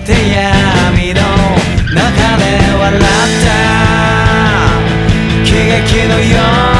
て闇の中で笑った。喜劇のように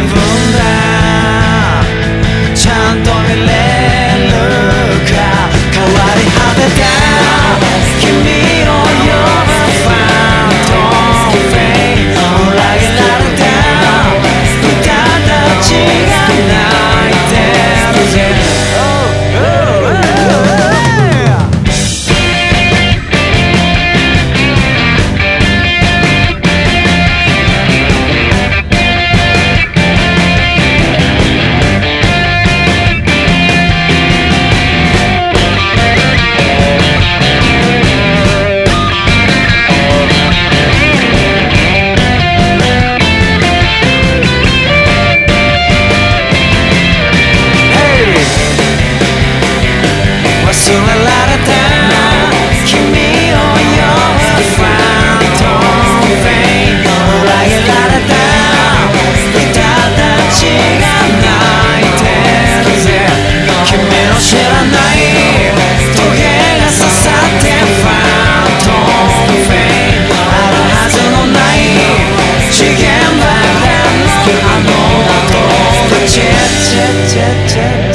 give them 接接接接。